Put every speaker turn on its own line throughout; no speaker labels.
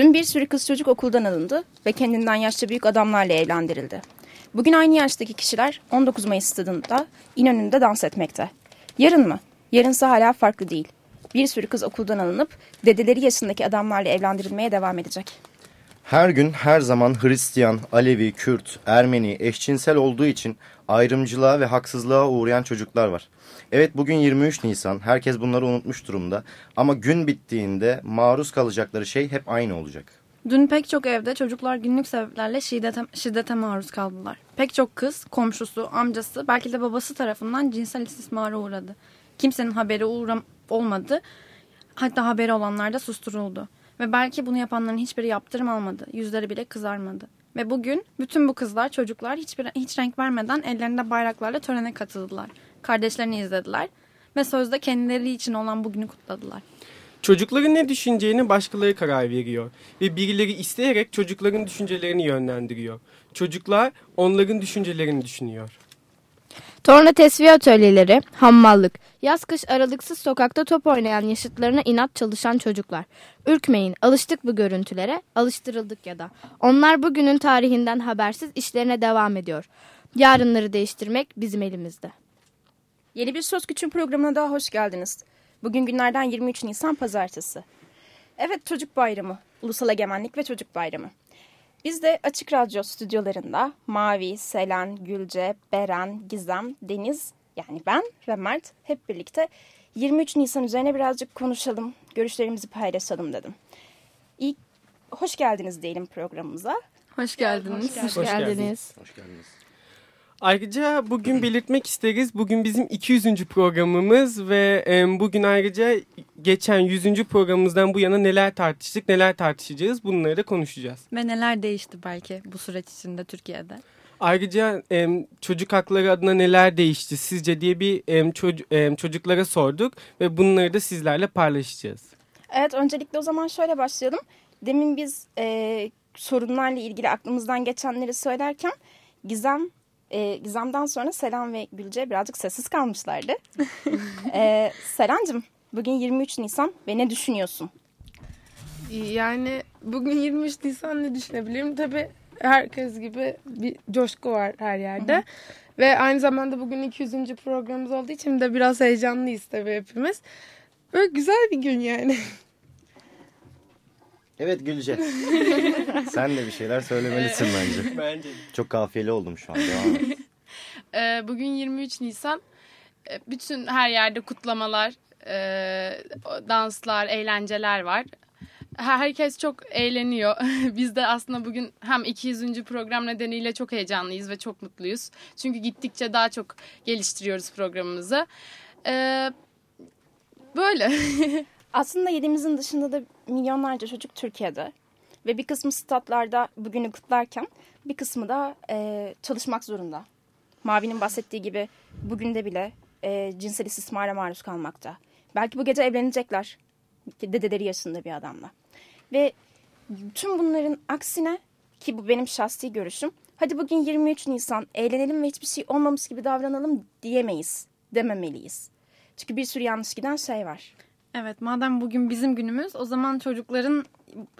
Dün bir sürü kız çocuk okuldan alındı ve kendinden yaşça büyük adamlarla evlendirildi. Bugün aynı yaştaki kişiler 19 Mayıs stadında İnönü'nde dans etmekte. Yarın mı? Yarınsa hala farklı değil. Bir sürü kız okuldan alınıp dedeleri yaşındaki adamlarla evlendirilmeye devam edecek.
Her gün her zaman Hristiyan, Alevi, Kürt, Ermeni, eşcinsel olduğu için ayrımcılığa ve haksızlığa uğrayan çocuklar var. Evet bugün 23 Nisan. Herkes bunları unutmuş durumda. Ama gün bittiğinde maruz kalacakları şey hep aynı olacak.
Dün pek çok evde çocuklar günlük sebeplerle şiddete, şiddete maruz kaldılar. Pek çok kız, komşusu, amcası, belki de babası tarafından cinsel istismara uğradı. Kimsenin haberi uğram olmadı. Hatta haberi olanlar da susturuldu. Ve belki bunu yapanların hiçbiri yaptırım almadı. Yüzleri bile kızarmadı. Ve bugün bütün bu kızlar, çocuklar hiçbir, hiç renk vermeden ellerinde bayraklarla törene katıldılar. Kardeşlerini izlediler ve sözde kendileri için olan bugünü kutladılar.
Çocukların ne düşüneceğine başkaları karar veriyor ve birileri isteyerek çocukların düşüncelerini yönlendiriyor. Çocuklar onların düşüncelerini düşünüyor.
Torna tesviye atölyeleri, hammallık, yaz kış aralıksız sokakta top oynayan yaşıtlarına inat çalışan çocuklar. Ürkmeyin, alıştık bu görüntülere, alıştırıldık ya da. Onlar bugünün tarihinden habersiz işlerine devam ediyor. Yarınları değiştirmek bizim elimizde.
Yeni bir Söz Küçüğün programına daha hoş geldiniz. Bugün günlerden 23 Nisan Pazartesi. Evet Çocuk Bayramı, Ulusal Egemenlik ve Çocuk Bayramı. Biz de Açık Radyo stüdyolarında Mavi, Selen, Gülce, Beren, Gizem, Deniz yani ben ve Mert hep birlikte 23 Nisan üzerine birazcık konuşalım, görüşlerimizi paylaşalım dedim. İlk hoş geldiniz diyelim programımıza.
Hoş geldiniz.
Hoş geldiniz.
Hoş geldiniz.
Hoş geldiniz.
Ayrıca bugün belirtmek isteriz. Bugün bizim 200. programımız ve bugün ayrıca geçen 100. programımızdan bu yana neler tartıştık, neler tartışacağız bunları da konuşacağız.
Ve neler değişti belki bu süreç içinde Türkiye'de?
Ayrıca çocuk hakları adına neler değişti sizce diye bir çoc- çocuklara sorduk ve bunları da sizlerle paylaşacağız.
Evet öncelikle o zaman şöyle başlayalım. Demin biz e, sorunlarla ilgili aklımızdan geçenleri söylerken Gizem e, Gizem'den sonra Selam ve Gülce birazcık sessiz kalmışlardı. e, Selam'cığım bugün 23 Nisan ve ne düşünüyorsun?
Yani bugün 23 Nisan ne düşünebilirim? Tabii herkes gibi bir coşku var her yerde. Ve aynı zamanda bugün 200. programımız olduğu için de biraz heyecanlıyız tabii hepimiz. Böyle güzel bir gün yani.
Evet Gülce. Sen de bir şeyler söylemelisin bence.
Bence
Çok kafiyeli oldum şu an. Devam et.
Ee, bugün 23 Nisan. Ee, Bütün her yerde kutlamalar, e, danslar, eğlenceler var. Her- Herkes çok eğleniyor. Biz de aslında bugün hem 200. program nedeniyle çok heyecanlıyız ve çok mutluyuz. Çünkü gittikçe daha çok geliştiriyoruz programımızı. Ee, Böyle.
Aslında yedimizin dışında da milyonlarca çocuk Türkiye'de. Ve bir kısmı statlarda bugünü kutlarken bir kısmı da e, çalışmak zorunda. Mavi'nin bahsettiği gibi bugün de bile e, cinsel istismara maruz kalmakta. Belki bu gece evlenecekler. Dedeleri yaşında bir adamla. Ve tüm bunların aksine ki bu benim şahsi görüşüm. Hadi bugün 23 Nisan eğlenelim ve hiçbir şey olmamış gibi davranalım diyemeyiz. Dememeliyiz. Çünkü bir sürü yanlış giden şey var.
Evet madem bugün bizim günümüz o zaman çocukların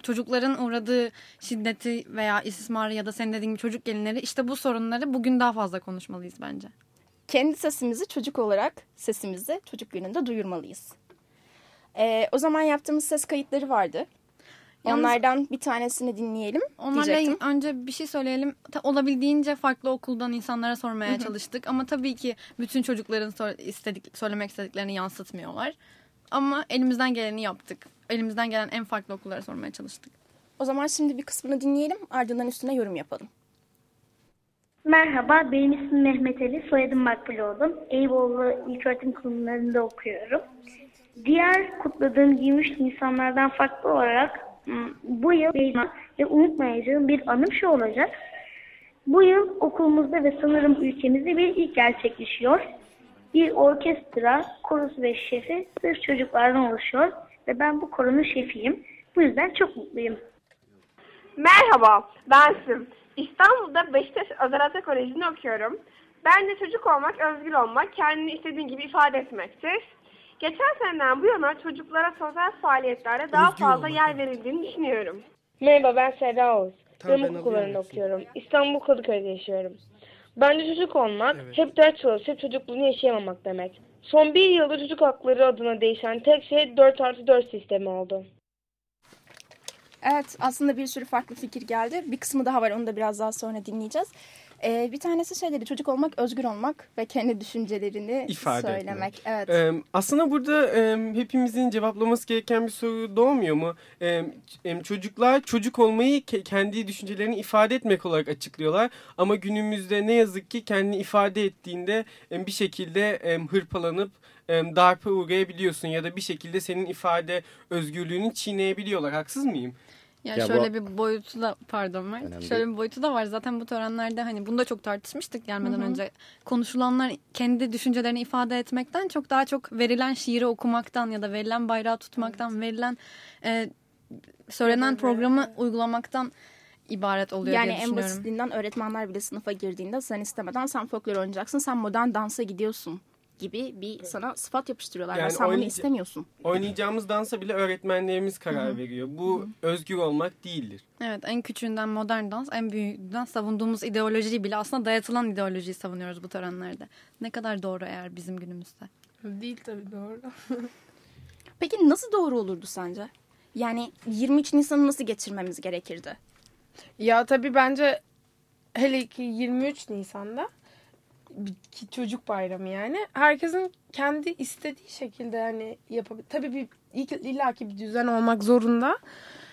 çocukların uğradığı şiddeti veya istismarı ya da senin dediğin gibi çocuk gelinleri işte bu sorunları bugün daha fazla konuşmalıyız bence.
kendi sesimizi çocuk olarak sesimizi çocuk gününde duyurmalıyız. Ee, o zaman yaptığımız ses kayıtları vardı.
Yalnız-
Onlardan bir tanesini dinleyelim
Onlarla
diyecektim.
önce bir şey söyleyelim. Ta- Olabildiğince farklı okuldan insanlara sormaya çalıştık. Ama tabii ki bütün çocukların sor- istedik, söylemek istediklerini yansıtmıyorlar. Ama elimizden geleni yaptık. Elimizden gelen en farklı okullara sormaya çalıştık.
O zaman şimdi bir kısmını dinleyelim ardından üstüne yorum yapalım.
Merhaba, benim ismim Mehmet Ali, soyadım Makbuloğlu. Eyüboğlu İlköğretim Kurumlarında okuyorum. Diğer kutladığım 23 Nisanlardan farklı olarak Hmm, Bu yıl benim ve unutmayacağım bir anım şu olacak. Bu yıl okulumuzda ve sanırım ülkemizde bir ilk gerçekleşiyor. Bir orkestra, korosu ve şefi sırf çocuklardan oluşuyor ve ben bu koronun şefiyim. Bu yüzden çok mutluyum.
Merhaba, ben Sim. İstanbul'da Beşiktaş Özel Ata Koleji'nde okuyorum. Bence çocuk olmak, özgür olmak, kendini istediğin gibi ifade etmektir. Geçen seneden bu yana çocuklara sosyal faaliyetlerde daha
Özgür
fazla
olmak,
yer verildiğini düşünüyorum.
Merhaba ben Serra Oğuz.
Tamam, ben
Yamuk okullarında okuyorum. İstanbul Kadıköy'de yaşıyorum. Bence çocuk olmak
Evet.
hep ders çalışıp çocukluğunu yaşayamamak demek. Son bir yılda çocuk hakları adına değişen tek şey 4 artı 4 sistemi oldu.
Evet aslında bir sürü farklı fikir geldi. Bir kısmı daha var onu da biraz daha sonra dinleyeceğiz. Ee, bir tanesi şey dedi çocuk olmak, özgür olmak ve kendi düşüncelerini
İfade
söylemek. Evet.
Ee, aslında burada e, hepimizin cevaplaması gereken bir soru doğmuyor mu? E, e, çocuklar çocuk olmayı ke- kendi düşüncelerini ifade etmek olarak açıklıyorlar. Ama günümüzde ne yazık ki kendini ifade ettiğinde e, bir şekilde e, hırpalanıp darpa uğrayabiliyorsun ya da bir şekilde senin ifade özgürlüğünü çiğneyebiliyorlar. Haksız mıyım?
Ya,
Ya bu-
şöyle bir boyutu da pardon Mert.
Önemli
Şöyle
değil.
bir boyutu da var. Zaten bu törenlerde hani bunu da çok tartışmıştık gelmeden
Hı hı.
önce. Konuşulanlar kendi düşüncelerini ifade etmekten çok daha çok verilen şiiri okumaktan ya da verilen bayrağı tutmaktan, verilen e, söylenen programı uygulamaktan ibaret oluyor
yani
diye
en
düşünüyorum.
basitinden öğretmenler bile sınıfa girdiğinde sen istemeden sen folklor oynayacaksın, sen modern dansa gidiyorsun gibi bir sana sıfat yapıştırıyorlar.
Yani
sen bunu istemiyorsun.
Oynayacağımız dansa bile öğretmenlerimiz karar veriyor. Bu özgür olmak değildir.
Evet en küçüğünden modern dans en büyüğünden savunduğumuz ideolojiyi bile aslında dayatılan ideolojiyi savunuyoruz bu törenlerde. Ne kadar doğru eğer bizim günümüzde.
Değil tabii doğru.
Peki nasıl doğru olurdu sence? Yani 23 Nisan'ı nasıl geçirmemiz gerekirdi?
Ya tabii bence hele ki 23 Nisan'da ki çocuk bayramı yani herkesin kendi istediği şekilde hani yapabilir. Tabii bir illaki bir düzen olmak zorunda.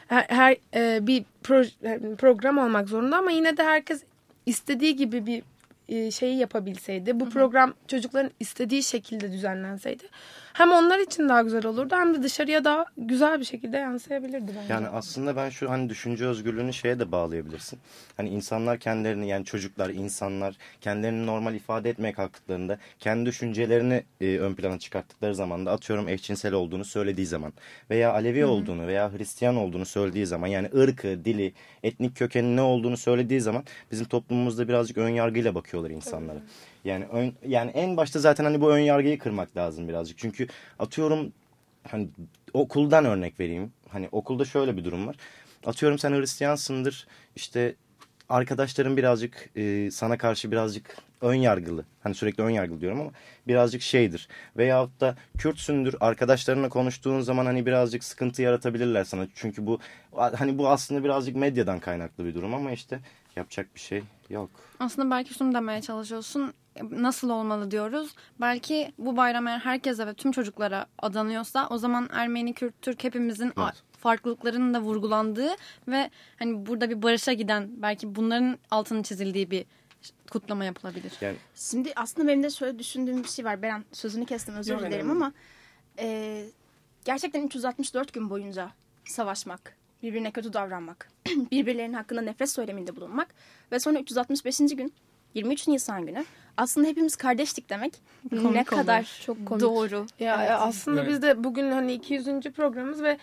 Her, her, e, bir proje, program olmak zorunda ama yine de herkes istediği gibi bir e, şeyi yapabilseydi. Bu program çocukların istediği şekilde düzenlenseydi. Hem onlar için daha güzel olurdu hem de dışarıya daha güzel bir şekilde yansıyabilirdi bence.
Yani aslında ben şu hani düşünce özgürlüğünü şeye de bağlayabilirsin. Hani insanlar kendilerini yani çocuklar, insanlar kendilerini normal ifade etmeye kalktıklarında kendi düşüncelerini e, ön plana çıkarttıkları zaman da atıyorum eşcinsel olduğunu söylediği zaman veya Alevi olduğunu veya Hristiyan olduğunu söylediği zaman yani ırkı, dili, etnik kökeni ne olduğunu söylediği zaman bizim toplumumuzda birazcık ön yargıyla bakıyorlar insanlara. Yani ön, yani en başta zaten hani bu ön yargıyı kırmak lazım birazcık. Çünkü atıyorum hani okuldan örnek vereyim. Hani okulda şöyle bir durum var. Atıyorum sen Hristiyansındır. İşte arkadaşların birazcık e, sana karşı birazcık ön yargılı. Hani sürekli ön yargılı diyorum ama birazcık şeydir. Veyahut da Kürtsündür. Arkadaşlarına konuştuğun zaman hani birazcık sıkıntı yaratabilirler sana. Çünkü bu hani bu aslında birazcık medyadan kaynaklı bir durum ama işte yapacak bir şey yok.
Aslında belki şunu demeye çalışıyorsun. Nasıl olmalı diyoruz. Belki bu bayram eğer herkese ve tüm çocuklara adanıyorsa o zaman Ermeni, Kürt, Türk hepimizin
Evet.
farklılıklarının da vurgulandığı ve hani burada bir barışa giden belki bunların altını çizildiği bir kutlama yapılabilir.
Yani
Şimdi aslında benim de şöyle düşündüğüm bir şey var. Beren sözünü kestim özür
Yok,
dilerim
önemli
ama e, gerçekten 364 gün boyunca savaşmak, birbirine kötü davranmak, birbirlerinin hakkında nefret söyleminde bulunmak ve sonra 365. gün 23 Nisan günü aslında hepimiz kardeştik demek ne
Komik
kadar
olur.
çok komik.
Doğru.
Ya
Evet.
aslında
Evet.
biz de bugün hani 200. programımız ve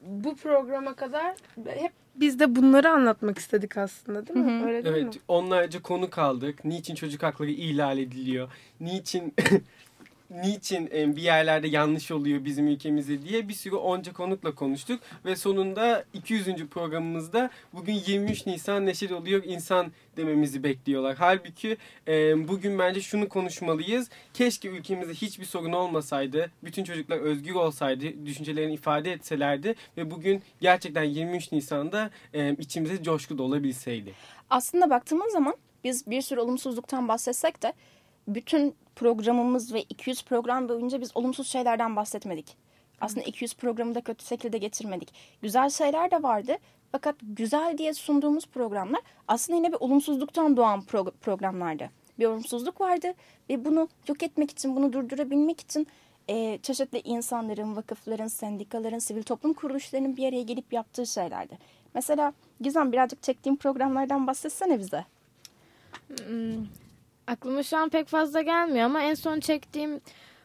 bu programa kadar hep biz de bunları anlatmak istedik aslında değil mi? Öyle değil mi?
Evet, onlarca konu kaldık. Niçin çocuk hakları ihlal ediliyor? Niçin niçin e, bir yerlerde yanlış oluyor bizim ülkemizde diye bir sürü onca konukla konuştuk ve sonunda 200. programımızda bugün 23 Nisan neşet oluyor insan dememizi bekliyorlar. Halbuki e, bugün bence şunu konuşmalıyız. Keşke ülkemizde hiçbir sorun olmasaydı, bütün çocuklar özgür olsaydı, düşüncelerini ifade etselerdi ve bugün gerçekten 23 Nisan'da e, içimize coşku dolabilseydi.
Aslında baktığımız zaman biz bir sürü olumsuzluktan bahsetsek de bütün programımız ve 200 program boyunca biz olumsuz şeylerden bahsetmedik. Aslında 200 programı da kötü şekilde getirmedik. Güzel şeyler de vardı. Fakat güzel diye sunduğumuz programlar aslında yine bir olumsuzluktan doğan pro- programlardı. Bir olumsuzluk vardı ve bunu yok etmek için, bunu durdurabilmek için e, çeşitli insanların, vakıfların, sendikaların, sivil toplum kuruluşlarının bir araya gelip yaptığı şeylerdi. Mesela Gizem birazcık çektiğim programlardan bahsetsene bize.
Aklıma şu an pek fazla gelmiyor ama en son çektiğim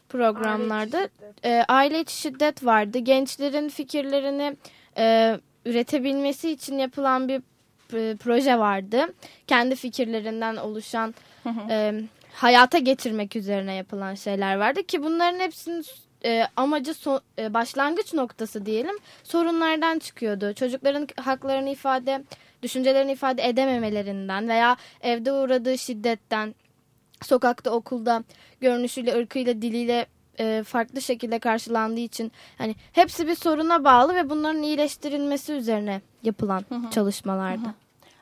programlarda aile içi şiddet, e, aile içi şiddet vardı. Gençlerin fikirlerini e, üretebilmesi için yapılan bir e, proje vardı. Kendi fikirlerinden oluşan E, hayata getirmek üzerine yapılan şeyler vardı ki bunların hepsinin e, amacı so, e, başlangıç noktası diyelim sorunlardan çıkıyordu. Çocukların haklarını ifade, düşüncelerini ifade edememelerinden veya evde uğradığı şiddetten, sokakta, okulda görünüşüyle, ırkıyla, diliyle e, farklı şekilde karşılandığı için hani hepsi bir soruna bağlı ve bunların iyileştirilmesi üzerine yapılan hı hı. çalışmalardı. Hı hı.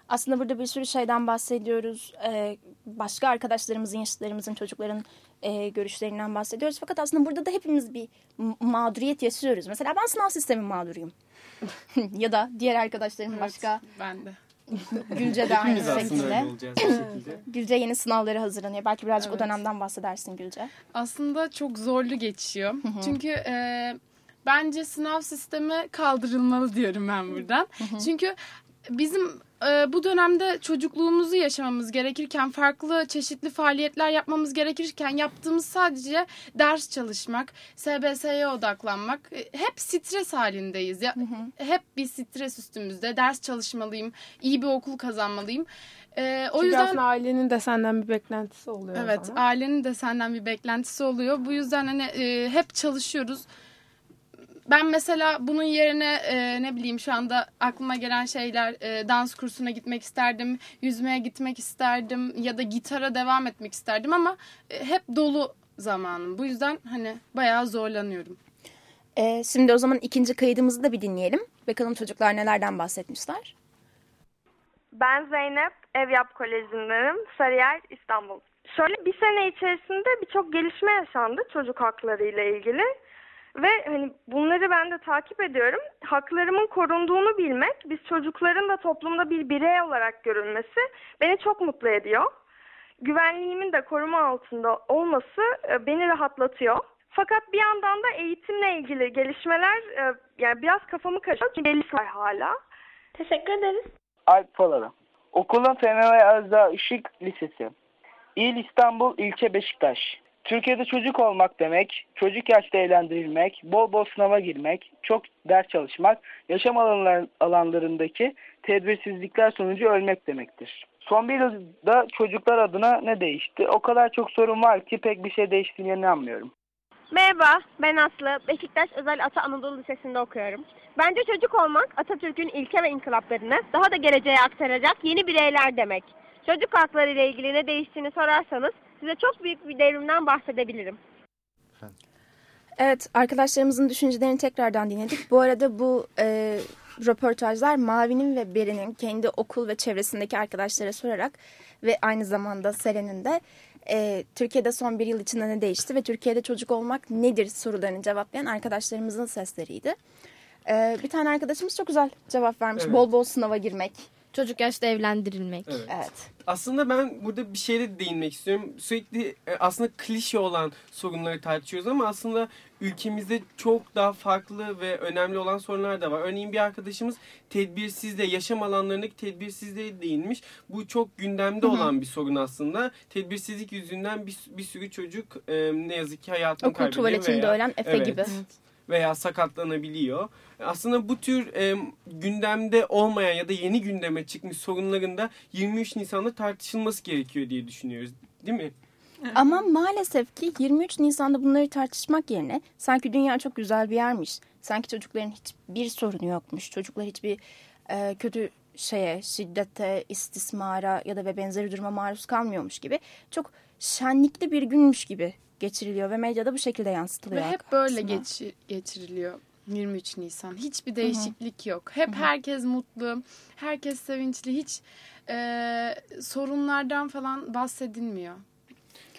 Aslında burada bir sürü şeyden bahsediyoruz. Ee, başka arkadaşlarımızın, yaşıtlarımızın, çocukların e, görüşlerinden bahsediyoruz. Fakat aslında burada da hepimiz bir mağduriyet yaşıyoruz. Mesela ben sınav sistemi mağduruyum. ya da diğer arkadaşlarım evet, başka.
Ben de.
Gülce de aynı şekilde. Gülce yeni sınavları hazırlanıyor. Belki birazcık evet. o dönemden bahsedersin Gülce.
Aslında çok zorlu geçiyor. Çünkü e, bence sınav sistemi kaldırılmalı diyorum ben buradan. Çünkü bizim e, bu dönemde çocukluğumuzu yaşamamız gerekirken farklı çeşitli faaliyetler yapmamız gerekirken yaptığımız sadece ders çalışmak, SBS'ye odaklanmak. E, hep stres halindeyiz. Ya, hı hı. Hep bir stres üstümüzde. Ders çalışmalıyım, iyi bir okul kazanmalıyım.
Ee, o Çünkü yüzden aslında ailenin de senden bir beklentisi oluyor.
Evet, ailenin de senden bir beklentisi oluyor. Bu yüzden hani e, hep çalışıyoruz ben mesela bunun yerine e, ne bileyim şu anda aklıma gelen şeyler e, dans kursuna gitmek isterdim, yüzmeye gitmek isterdim ya da gitara devam etmek isterdim ama e, hep dolu zamanım. Bu yüzden hani bayağı zorlanıyorum.
E, şimdi o zaman ikinci kaydımızı da bir dinleyelim. Bakalım çocuklar nelerden bahsetmişler.
Ben Zeynep, Ev Yap Koleji'ndenim. Sarıyer, İstanbul. Şöyle bir sene içerisinde birçok gelişme yaşandı çocuk hakları ile ilgili. Ve hani bunları ben de takip ediyorum. Haklarımın korunduğunu bilmek, biz çocukların da toplumda bir birey olarak görülmesi beni çok mutlu ediyor. Güvenliğimin de koruma altında olması e, beni rahatlatıyor. Fakat bir yandan da eğitimle ilgili gelişmeler e, yani biraz kafamı karıştırıyor. Çünkü belli var hala. Teşekkür ederiz.
Alp Polara. Okulun FMV Özda Işık Lisesi. İl İstanbul, ilçe Beşiktaş. Türkiye'de çocuk olmak demek, çocuk yaşta eğlendirilmek, bol bol sınava girmek, çok ders çalışmak, yaşam alanlarındaki tedbirsizlikler sonucu ölmek demektir. Son bir yılda çocuklar adına ne değişti? O kadar çok sorun var ki pek bir şey değiştiğine inanmıyorum.
Merhaba, ben Aslı. Beşiktaş Özel Ata Anadolu Lisesi'nde okuyorum. Bence çocuk olmak Atatürk'ün ilke ve inkılaplarını daha da geleceğe aktaracak yeni bireyler demek. Çocuk hakları ile ilgili ne değiştiğini sorarsanız size çok büyük bir devrimden bahsedebilirim.
Evet arkadaşlarımızın düşüncelerini tekrardan dinledik. Bu arada bu e, röportajlar Mavi'nin ve Beri'nin kendi okul ve çevresindeki arkadaşlara sorarak ve aynı zamanda Seren'in de e, Türkiye'de son bir yıl içinde ne değişti ve Türkiye'de çocuk olmak nedir sorularını cevaplayan arkadaşlarımızın sesleriydi. E, bir tane arkadaşımız çok güzel cevap vermiş. Evet. Bol bol sınava girmek.
Çocuk yaşta evlendirilmek.
Evet. evet.
Aslında ben burada bir şeyle değinmek istiyorum. Sürekli e, aslında klişe olan sorunları tartışıyoruz ama aslında ülkemizde çok daha farklı ve önemli olan sorunlar da var. Örneğin bir arkadaşımız tedbirsizliğe, yaşam alanlarındaki tedbirsizliğe değinmiş. Bu çok gündemde Hı-hı. olan bir sorun aslında. Tedbirsizlik yüzünden bir, bir sürü çocuk e, ne yazık ki hayatını
Okul kaybediyor. Okul tuvaletinde veya, ölen Efe evet, gibi.
Veya sakatlanabiliyor aslında bu tür e, gündemde olmayan ya da yeni gündeme çıkmış sorunların da 23 Nisan'da tartışılması gerekiyor diye düşünüyoruz. Değil mi?
Ama maalesef ki 23 Nisan'da bunları tartışmak yerine sanki dünya çok güzel bir yermiş. Sanki çocukların hiçbir sorunu yokmuş. Çocuklar hiçbir e, kötü şeye, şiddete, istismara ya da ve benzeri duruma maruz kalmıyormuş gibi çok şenlikli bir günmüş gibi geçiriliyor ve medyada bu şekilde yansıtılıyor.
Ve hep böyle geç, geçiriliyor. 23 Nisan. Hiçbir değişiklik Hı-hı. yok. Hep Hı-hı. herkes mutlu, herkes sevinçli. Hiç e, sorunlardan falan bahsedilmiyor.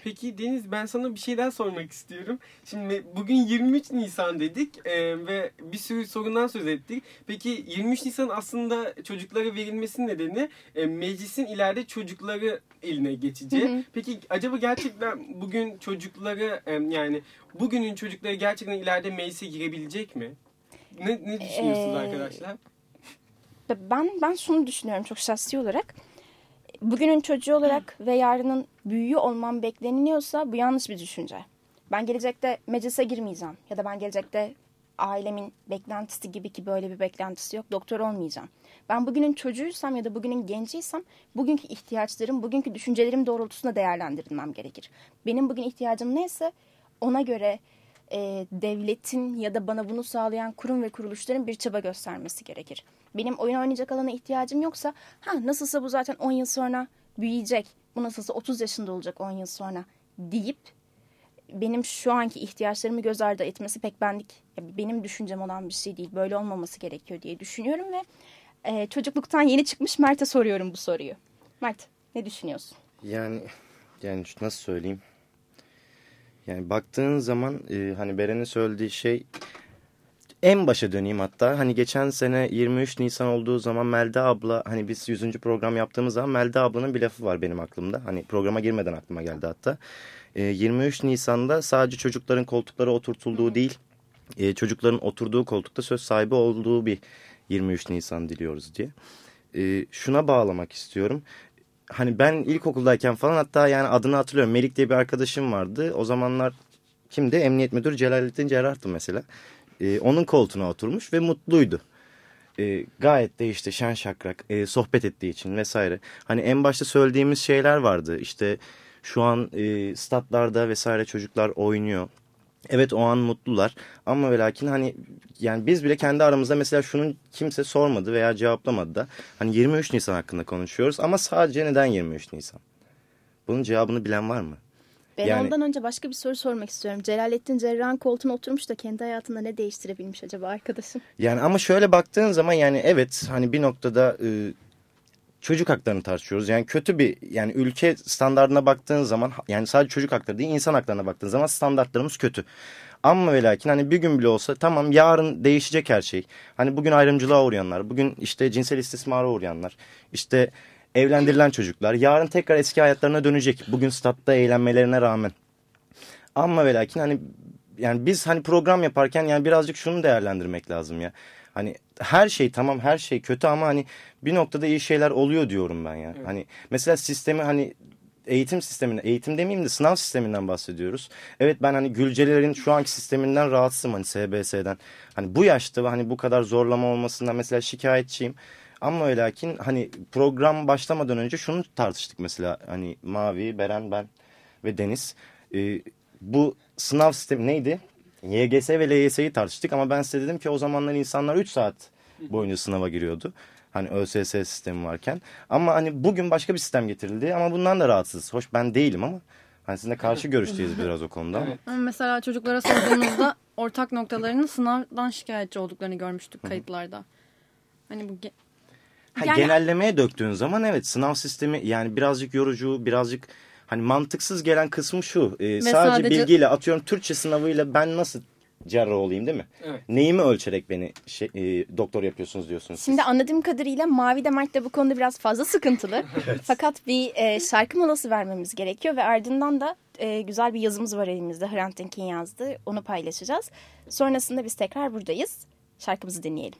Peki Deniz ben sana bir şey daha sormak istiyorum. Şimdi bugün 23 Nisan dedik e, ve bir sürü sorundan söz ettik. Peki 23 Nisan aslında çocuklara verilmesinin nedeni e, meclisin ileride çocukları eline geçeceği.
Hı hı.
Peki acaba gerçekten bugün çocukları e, yani bugünün çocukları gerçekten ileride meclise girebilecek mi? Ne, ne düşünüyorsunuz
Ee,
arkadaşlar?
Ben ben şunu düşünüyorum çok şahsi olarak. Bugünün çocuğu olarak ve yarının büyüğü olmam bekleniliyorsa bu yanlış bir düşünce. Ben gelecekte meclise girmeyeceğim ya da ben gelecekte ailemin beklentisi gibi ki böyle bir beklentisi yok doktor olmayacağım. Ben bugünün çocuğuysam ya da bugünün genciysem bugünkü ihtiyaçlarım, bugünkü düşüncelerim doğrultusunda değerlendirilmem gerekir. Benim bugün ihtiyacım neyse ona göre e, devletin ya da bana bunu sağlayan kurum ve kuruluşların bir çaba göstermesi gerekir. Benim oyun oynayacak alana ihtiyacım yoksa ha nasılsa bu zaten 10 yıl sonra büyüyecek. Bu nasılsa 30 yaşında olacak 10 yıl sonra deyip benim şu anki ihtiyaçlarımı göz ardı etmesi pek benlik benim düşüncem olan bir şey değil. Böyle olmaması gerekiyor diye düşünüyorum ve e, çocukluktan yeni çıkmış Mert'e soruyorum bu soruyu. Mert ne düşünüyorsun?
Yani yani nasıl söyleyeyim? Yani baktığın zaman e, hani Beren'in söylediği şey en başa döneyim hatta. Hani geçen sene 23 Nisan olduğu zaman Melda abla hani biz 100. program yaptığımız zaman Melda ablanın bir lafı var benim aklımda. Hani programa girmeden aklıma geldi hatta. E, 23 Nisan'da sadece çocukların koltuklara oturtulduğu değil e, çocukların oturduğu koltukta söz sahibi olduğu bir 23 Nisan diliyoruz diye. E, şuna bağlamak istiyorum hani ben ilkokuldayken falan hatta yani adını hatırlıyorum. Melik diye bir arkadaşım vardı. O zamanlar kimdi? Emniyet Müdürü Celalettin Cerrah'tı mesela. Ee, onun koltuğuna oturmuş ve mutluydu. Ee, gayet de işte şen şakrak e, sohbet ettiği için vesaire. Hani en başta söylediğimiz şeyler vardı. İşte şu an e, statlarda vesaire çocuklar oynuyor. Evet o an mutlular ama ve lakin hani yani biz bile kendi aramızda mesela şunun kimse sormadı veya cevaplamadı da. Hani 23 Nisan hakkında konuşuyoruz ama sadece neden 23 Nisan? Bunun cevabını bilen var mı?
Ben
Yani-
ondan önce başka bir soru sormak istiyorum. Celalettin Cerrah'ın koltuğuna oturmuş da kendi hayatında ne değiştirebilmiş acaba arkadaşım?
Yani ama şöyle baktığın zaman yani evet hani bir noktada e, çocuk haklarını tartışıyoruz. Yani kötü bir yani ülke standartına baktığın zaman yani sadece çocuk hakları değil insan haklarına baktığın zaman standartlarımız kötü. Ama ve lakin hani bir gün bile olsa tamam yarın değişecek her şey. Hani bugün ayrımcılığa uğrayanlar, bugün işte cinsel istismara uğrayanlar, işte evlendirilen çocuklar yarın tekrar eski hayatlarına dönecek. Bugün statta eğlenmelerine rağmen. Ama ve lakin hani yani biz hani program yaparken yani birazcık şunu değerlendirmek lazım ya. Hani her şey tamam her şey kötü ama hani bir noktada iyi şeyler oluyor diyorum ben ya. Hani mesela sistemi hani eğitim sisteminden, eğitim demeyeyim de sınav sisteminden bahsediyoruz. Evet ben hani Gülcelerin şu anki sisteminden rahatsızım hani SBS'den. Hani bu yaşta hani bu kadar zorlama olmasından mesela şikayetçiyim. Ama ve lakin hani program başlamadan önce şunu tartıştık mesela hani Mavi, Beren, ben ve Deniz. Ee, bu sınav sistemi neydi? YGS ve LYS'yi tartıştık ama ben size dedim ki o zamanlar insanlar 3 saat boyunca sınava giriyordu. Hani ÖSS sistemi varken. Ama hani bugün başka bir sistem getirildi ama bundan da rahatsız. Hoş ben değilim ama hani sizinle karşı görüşteyiz biraz o konuda. Ama
mesela çocuklara sorduğumuzda ortak noktalarının sınavdan şikayetçi olduklarını görmüştük kayıtlarda. Hani bu ge-
Ha,
Yani-
genellemeye döktüğün zaman evet sınav sistemi yani birazcık yorucu, birazcık hani mantıksız gelen kısmı şu. e, sadece,
sadece-
bilgiyle atıyorum Türkçe sınavıyla ben nasıl cerrah olayım değil mi?
Evet.
Neyimi ölçerek beni şey, e, doktor yapıyorsunuz diyorsunuz. siz.
Şimdi anladığım kadarıyla Mavi de Mert de bu konuda biraz fazla sıkıntılı. Fakat bir e, şarkı molası vermemiz gerekiyor ve ardından da e, güzel bir yazımız var elimizde. Hrant Dink'in yazdığı. Onu paylaşacağız. Sonrasında biz tekrar buradayız. Şarkımızı dinleyelim.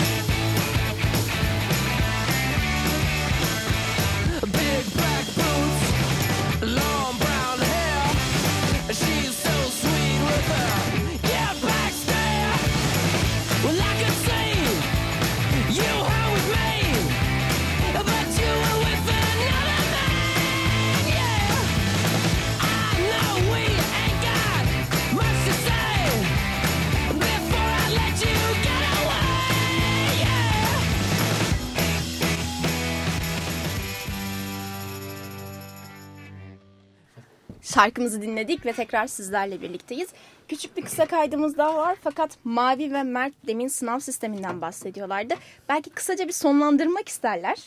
Şarkımızı dinledik ve tekrar sizlerle birlikteyiz. Küçük bir kısa kaydımız daha var fakat Mavi ve Mert demin sınav sisteminden bahsediyorlardı. Belki kısaca bir sonlandırmak isterler.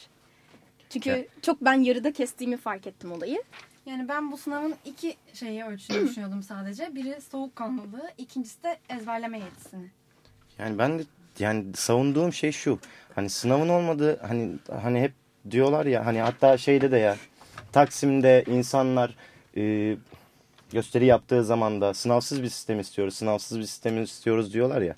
Çünkü
Evet.
çok ben yarıda kestiğimi fark ettim olayı.
Yani ben bu sınavın iki şeyi ölçüsünü düşünüyordum sadece. Biri soğukkanlılığı, ikincisi de ezberleme yetisini.
Yani ben de yani savunduğum şey şu. Hani sınavın olmadığı hani hani hep diyorlar ya hani hatta şeyde de ya Taksim'de insanlar e, gösteri yaptığı zaman da sınavsız bir sistem istiyoruz, sınavsız bir sistem istiyoruz diyorlar ya.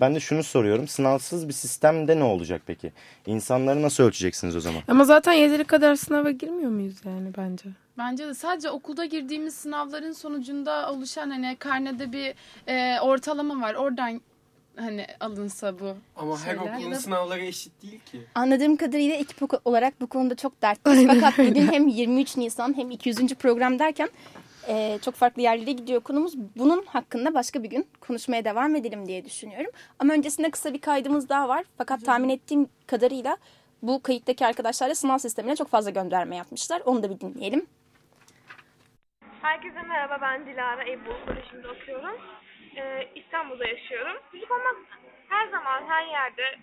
Ben de şunu soruyorum. Sınavsız bir sistemde ne olacak peki? İnsanları nasıl ölçeceksiniz o zaman?
Ama zaten yeteri kadar sınava girmiyor muyuz yani bence?
Bence de sadece okulda girdiğimiz sınavların sonucunda oluşan hani karnede bir e, ortalama var. Oradan hani alınsa bu
Ama her
şeyler.
okulun
Ya da-
sınavları eşit değil ki.
Anladığım kadarıyla ekip olarak bu konuda çok dertliyiz. Fakat bugün hem 23 Nisan hem 200. program derken e, çok farklı yerlere gidiyor konumuz. Bunun hakkında başka bir gün konuşmaya devam edelim diye düşünüyorum. Ama öncesinde kısa bir kaydımız daha var. Fakat tahmin ettiğim kadarıyla bu kayıttaki arkadaşlar da sınav sistemine çok fazla gönderme yapmışlar. Onu da bir dinleyelim.
Herkese merhaba ben Dilara Ebru Koleji'nde okuyorum. Ee, İstanbul'da yaşıyorum. Çocuk olmak her zaman her yerde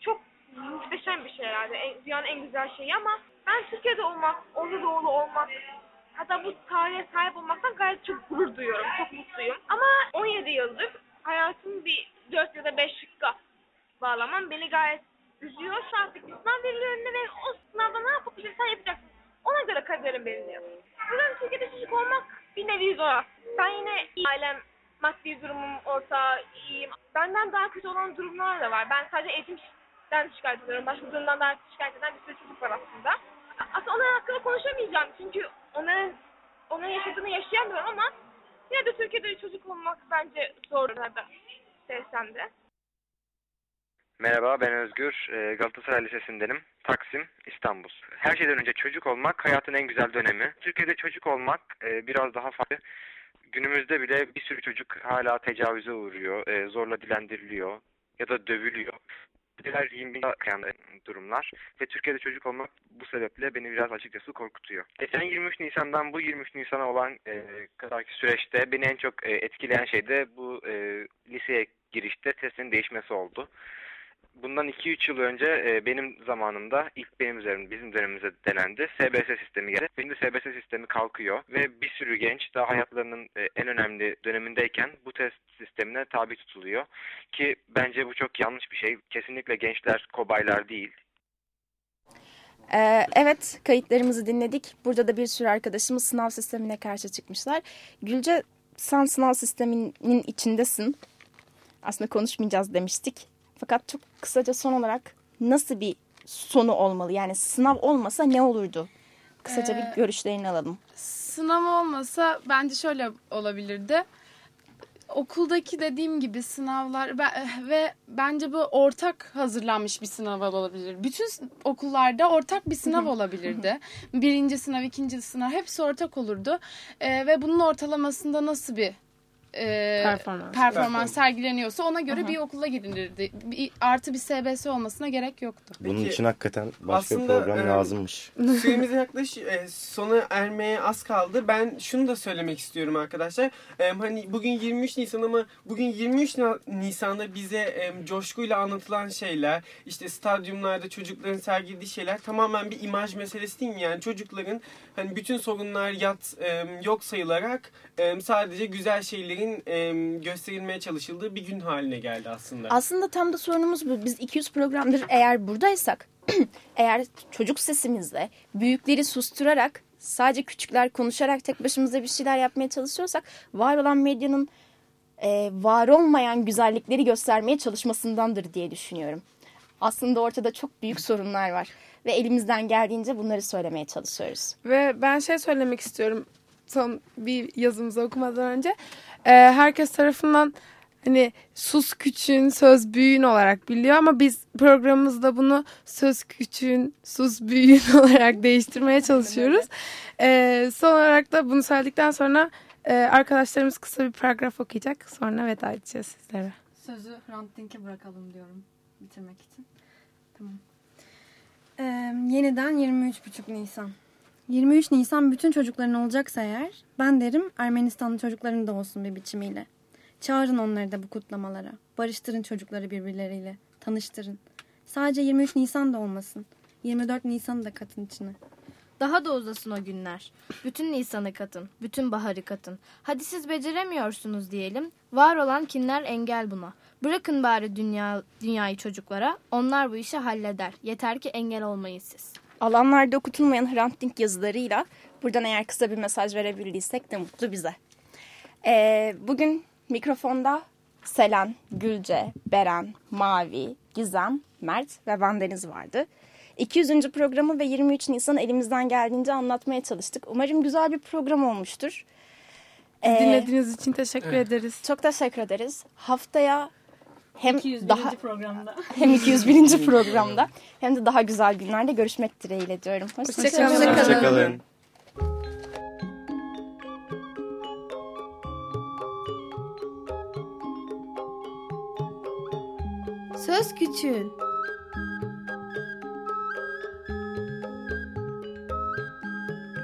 çok muhteşem bir şey herhalde. En, dünyanın en güzel şeyi ama ben Türkiye'de olmak, Orta Doğulu olmak, hatta bu tarihe sahip olmaktan gayet çok gurur duyuyorum. Çok mutluyum. Ama 17 yıldır hayatım bir 4 ya da 5 şıkka bağlamam beni gayet üzüyor. Şu artık bir sınav veriliyor önüne ve o sınavda ne yapabilirsen yapacaksın. Ona göre kaderim belirliyor. Buradan Türkiye'de çocuk olmak bir nevi zor. Ben yine ailem, maddi durumum orta, iyiyim. Benden daha kötü olan durumlar da var. Ben sadece eğitimden şikayet ediyorum. Başka durumdan daha şikayet eden bir sürü çocuk var aslında. Aslında onların hakkında konuşamayacağım. Çünkü onların, onların yaşadığını yaşayamıyorum ama yine de Türkiye'de çocuk olmak bence zor. Nerede sevsem de.
Merhaba ben Özgür. Ee, Galatasaray Lisesi'ndenim. Taksim, İstanbul. Her şeyden önce çocuk olmak hayatın en güzel dönemi. Türkiye'de çocuk olmak e, biraz daha farklı. Günümüzde bile bir sürü çocuk hala tecavüze uğruyor, e, zorla dilendiriliyor ya da dövülüyor. Diğer 20 kayan durumlar ve Türkiye'de çocuk olmak bu sebeple beni biraz açıkçası korkutuyor. Geçen 23 Nisan'dan bu 23 Nisan'a olan e, kadarki süreçte beni en çok e, etkileyen şey de bu e, liseye girişte testin değişmesi oldu. Bundan 2-3 yıl önce e, benim zamanımda ilk benim üzerim, bizim dönemimize denendi. SBS sistemi geldi. Şimdi SBS sistemi kalkıyor ve bir sürü genç daha hayatlarının e, en önemli dönemindeyken bu test sistemine tabi tutuluyor. Ki bence bu çok yanlış bir şey. Kesinlikle gençler kobaylar değil.
Ee, evet kayıtlarımızı dinledik. Burada da bir sürü arkadaşımız sınav sistemine karşı çıkmışlar. Gülce sen sınav sisteminin içindesin. Aslında konuşmayacağız demiştik. Fakat çok kısaca son olarak nasıl bir sonu olmalı? Yani sınav olmasa ne olurdu? Kısaca
Ee,
bir görüşlerini alalım.
Sınav olmasa bence şöyle olabilirdi. okuldaki dediğim gibi sınavlar ve, bence bu ortak hazırlanmış bir sınav olabilir. Bütün okullarda ortak bir sınav olabilirdi. Birinci sınav, ikinci sınav hepsi ortak olurdu. Ee, ve bunun ortalamasında nasıl bir e,
Performans.
performans sergileniyorsa ona göre bir okula girilirdi. Bir, artı bir SBS olmasına gerek yoktu.
Bunun
Peki,
için hakikaten başka bir
aslında,
program
e,
lazımmış.
Süremiz yaklaş e, sona ermeye az kaldı. Ben şunu da söylemek istiyorum arkadaşlar. E, hani bugün 23 Nisan ama bugün 23 Na- Nisan'da bize e, coşkuyla anlatılan şeyler, işte stadyumlarda çocukların sergilediği şeyler tamamen bir imaj meselesi değil mi? Yani çocukların hani bütün sorunlar yat e, yok sayılarak e, sadece güzel şeylerin e, gösterilmeye çalışıldığı bir gün haline geldi aslında.
Aslında tam da sorunumuz bu. Biz 200 programdır eğer buradaysak, eğer çocuk sesimizle büyükleri susturarak, sadece küçükler konuşarak tek başımıza bir şeyler yapmaya çalışıyorsak, var olan medyanın e, var olmayan güzellikleri göstermeye çalışmasındandır diye düşünüyorum. Aslında ortada çok büyük sorunlar var ve elimizden geldiğince bunları söylemeye çalışıyoruz.
Ve ben şey söylemek istiyorum son bir yazımızı okumadan önce. Ee, herkes tarafından hani sus küçüğün söz büyüğün olarak biliyor ama biz programımızda bunu söz küçüğün sus büyüğün olarak değiştirmeye çalışıyoruz. Ee, son olarak da bunu söyledikten sonra e, arkadaşlarımız kısa bir paragraf okuyacak. Sonra veda edeceğiz sizlere.
Sözü Hrant Dink'e bırakalım diyorum bitirmek için. Tamam. Ee, yeniden 23,5 Nisan. 23 Nisan bütün çocukların olacaksa eğer ben derim Ermenistanlı çocukların da olsun bir biçimiyle. Çağırın onları da bu kutlamalara. Barıştırın çocukları birbirleriyle. Tanıştırın. Sadece 23 Nisan da olmasın. 24 Nisan'ı da katın içine.
Daha da uzasın o günler. Bütün Nisan'ı katın, bütün baharı katın. Hadi siz beceremiyorsunuz diyelim. Var olan kinler engel buna. Bırakın bari dünya, dünyayı çocuklara. Onlar bu işi halleder. Yeter ki engel olmayın siz.
Alanlarda okutulmayan Hrant Dink yazılarıyla buradan eğer kısa bir mesaj verebildiysek de mutlu bize. Ee, bugün mikrofonda Selen, Gülce, Beren, Mavi, Gizem, Mert ve ben Deniz vardı. 200. programı ve 23 Nisan elimizden geldiğince anlatmaya çalıştık. Umarım güzel bir program olmuştur. Ee,
Dinlediğiniz için teşekkür
Evet.
ederiz.
Çok teşekkür ederiz. Haftaya hem
201.
daha
programda.
hem 201. programda hem de daha güzel günlerde görüşmek dileğiyle diyorum. Hoşçakalın.
Hoşçakalın.
Hoşçakalın.
Söz küçüğün.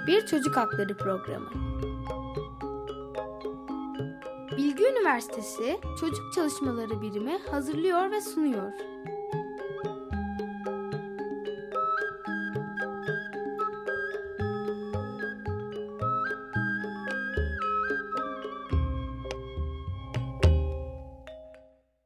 Bir çocuk hakları programı. Bilgi Üniversitesi Çocuk Çalışmaları Birimi hazırlıyor ve sunuyor.